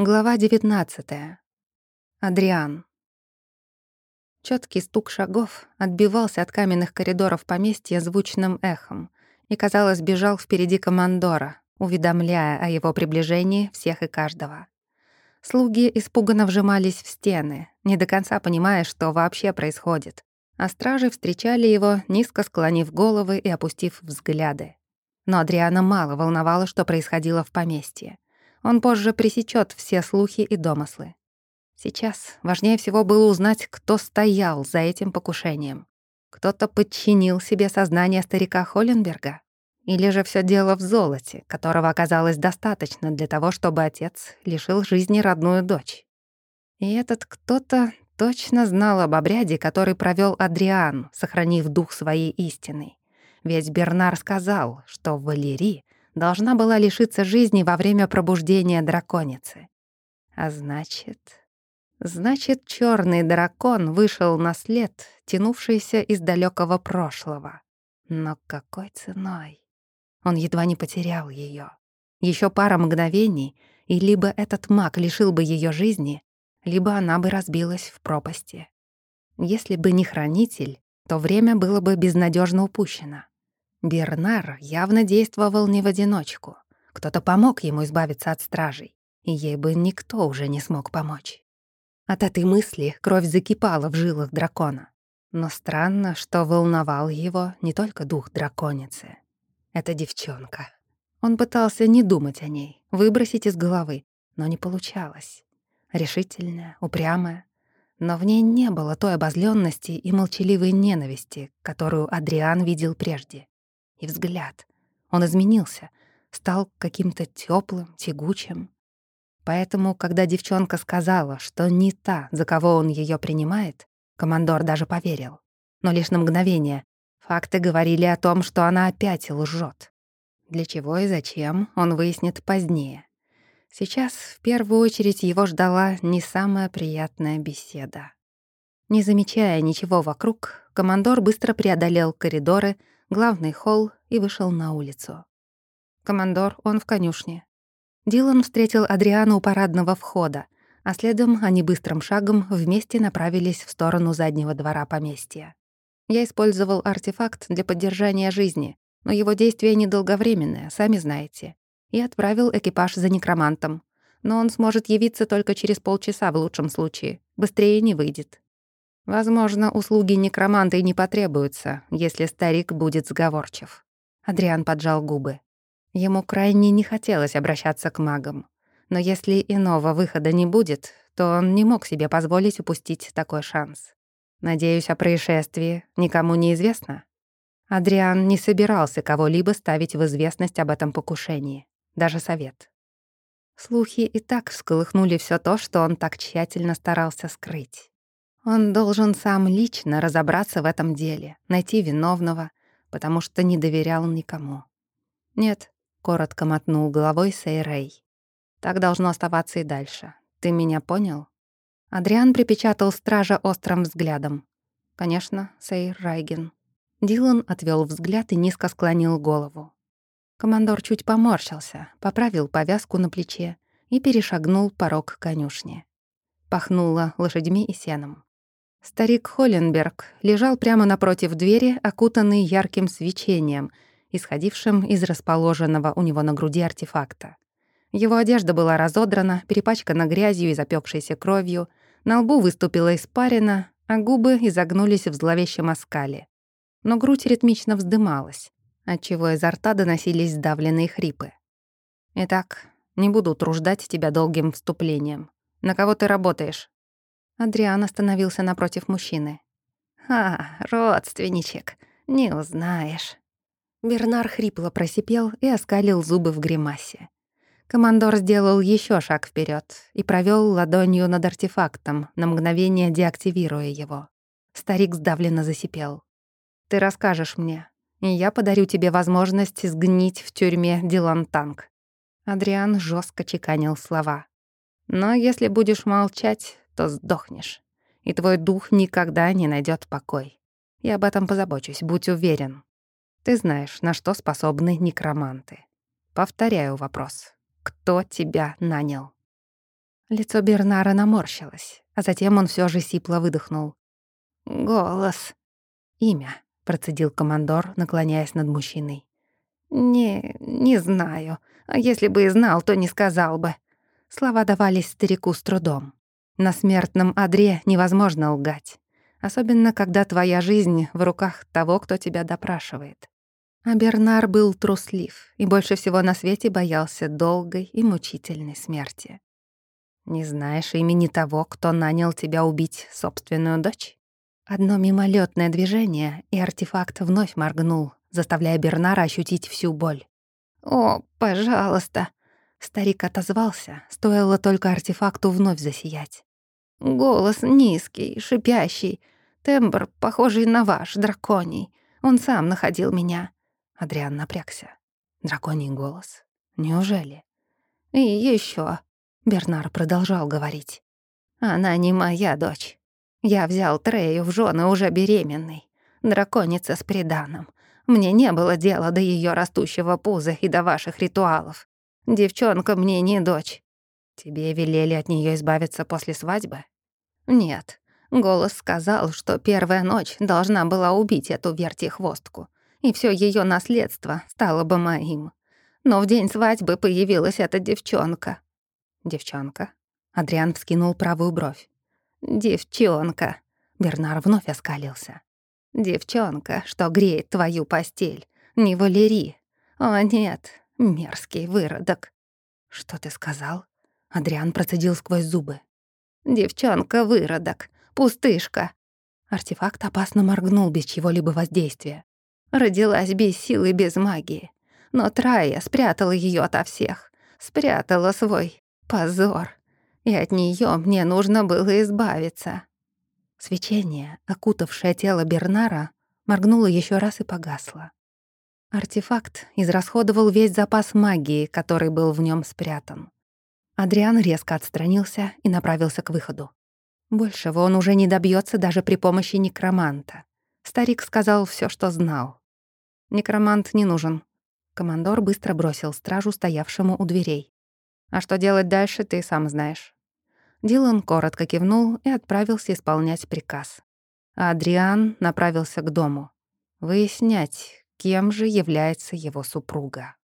Глава 19. Адриан. Чёткий стук шагов отбивался от каменных коридоров поместья звучным эхом и, казалось, бежал впереди командора, уведомляя о его приближении всех и каждого. Слуги испуганно вжимались в стены, не до конца понимая, что вообще происходит, а стражи встречали его, низко склонив головы и опустив взгляды. Но Адриана мало волновало, что происходило в поместье. Он позже пресечет все слухи и домыслы. Сейчас важнее всего было узнать, кто стоял за этим покушением. Кто-то подчинил себе сознание старика Холленберга? Или же все дело в золоте, которого оказалось достаточно для того, чтобы отец лишил жизни родную дочь? И этот кто-то точно знал об обряде, который провел Адриан, сохранив дух своей истины. Ведь Бернар сказал, что Валерий должна была лишиться жизни во время пробуждения драконицы. А значит... Значит, черный дракон вышел на след, тянувшийся из далекого прошлого. Но какой ценой? Он едва не потерял ее. Еще пара мгновений, и либо этот маг лишил бы ее жизни, либо она бы разбилась в пропасти. Если бы не хранитель, то время было бы безнадежно упущено. Бернар явно действовал не в одиночку. Кто-то помог ему избавиться от стражей, и ей бы никто уже не смог помочь. От этой мысли кровь закипала в жилах дракона. Но странно, что волновал его не только дух драконицы. Это девчонка. Он пытался не думать о ней, выбросить из головы, но не получалось. Решительная, упрямая, но в ней не было той обозленности и молчаливой ненависти, которую Адриан видел прежде и взгляд. Он изменился, стал каким-то теплым, тягучим. Поэтому, когда девчонка сказала, что не та, за кого он ее принимает, командор даже поверил. Но лишь на мгновение. Факты говорили о том, что она опять лжет. Для чего и зачем, он выяснит позднее. Сейчас в первую очередь его ждала не самая приятная беседа. Не замечая ничего вокруг, командор быстро преодолел коридоры, главный холл и вышел на улицу. «Командор, он в конюшне». Дилан встретил Адриана у парадного входа, а следом они быстрым шагом вместе направились в сторону заднего двора поместья. Я использовал артефакт для поддержания жизни, но его действие недолговременное, сами знаете. И отправил экипаж за некромантом. Но он сможет явиться только через полчаса в лучшем случае. Быстрее не выйдет. Возможно, услуги некроманта и не потребуются, если старик будет сговорчив. Адриан поджал губы. Ему крайне не хотелось обращаться к магам. Но если иного выхода не будет, то он не мог себе позволить упустить такой шанс. Надеюсь, о происшествии никому не известно? Адриан не собирался кого-либо ставить в известность об этом покушении. Даже совет. Слухи и так всколыхнули все то, что он так тщательно старался скрыть. Он должен сам лично разобраться в этом деле, найти виновного, потому что не доверял никому. «Нет», — коротко мотнул головой Сейрей. «Так должно оставаться и дальше. Ты меня понял?» Адриан припечатал стража острым взглядом. «Конечно, Сейр Райген». Дилан отвел взгляд и низко склонил голову. Командор чуть поморщился, поправил повязку на плече и перешагнул порог конюшни. Пахнуло лошадьми и сеном. Старик Холленберг лежал прямо напротив двери, окутанный ярким свечением, исходившим из расположенного у него на груди артефакта. Его одежда была разодрана, перепачкана грязью и запекшейся кровью, на лбу выступила испарина, а губы изогнулись в зловещем оскале. Но грудь ритмично вздымалась, отчего изо рта доносились сдавленные хрипы. «Итак, не буду труждать тебя долгим вступлением. На кого ты работаешь?» Адриан остановился напротив мужчины. «А, родственничек, не узнаешь». Бернар хрипло просипел и оскалил зубы в гримасе. Командор сделал еще шаг вперед и провел ладонью над артефактом, на мгновение деактивируя его. Старик сдавленно засипел. «Ты расскажешь мне, и я подарю тебе возможность сгнить в тюрьме Дилантанг». Адриан жестко чеканил слова. «Но если будешь молчать, то сдохнешь, и твой дух никогда не найдет покой. Я об этом позабочусь, будь уверен. Ты знаешь, на что способны некроманты. Повторяю вопрос. Кто тебя нанял? Лицо Бернара наморщилось, а затем он все же сипло выдохнул. «Голос». «Имя», — процедил командор, наклоняясь над мужчиной. «Не... не знаю. А если бы и знал, то не сказал бы». Слова давались старику с трудом. На смертном одре невозможно лгать. Особенно, когда твоя жизнь в руках того, кто тебя допрашивает. А Бернар был труслив и больше всего на свете боялся долгой и мучительной смерти. Не знаешь имени того, кто нанял тебя убить собственную дочь? Одно мимолетное движение, и артефакт вновь моргнул, заставляя Бернара ощутить всю боль. «О, пожалуйста!» Старик отозвался, стоило только артефакту вновь засиять. «Голос низкий, шипящий, тембр, похожий на ваш, драконий. Он сам находил меня». Адриан напрягся. Драконий голос. Неужели? «И еще. Бернар продолжал говорить. «Она не моя дочь. Я взял Трею в жены уже беременной. Драконица с приданым. Мне не было дела до ее растущего пуза и до ваших ритуалов. Девчонка мне не дочь. Тебе велели от нее избавиться после свадьбы? Нет. Голос сказал, что первая ночь должна была убить эту вертихвостку, и все ее наследство стало бы моим. Но в день свадьбы появилась эта девчонка. Девчонка? Адриан вскинул правую бровь. Девчонка. Бернар вновь оскалился. Девчонка, что греет твою постель. Не Валери. О, нет, мерзкий выродок. Что ты сказал? Адриан процедил сквозь зубы. Девчонка-выродок. Пустышка. Артефакт опасно моргнул без чего-либо воздействия. Родилась без силы, без магии. Но Трая спрятала ее ото всех. Спрятала свой позор. И от нее мне нужно было избавиться. Свечение, окутавшее тело Бернара, моргнуло еще раз и погасло. Артефакт израсходовал весь запас магии, который был в нем спрятан. Адриан резко отстранился и направился к выходу. Большего он уже не добьется даже при помощи некроманта. Старик сказал все, что знал. «Некромант не нужен». Командор быстро бросил стражу, стоявшему у дверей. «А что делать дальше, ты сам знаешь». Дилан коротко кивнул и отправился исполнять приказ. А Адриан направился к дому. Выяснять, кем же является его супруга.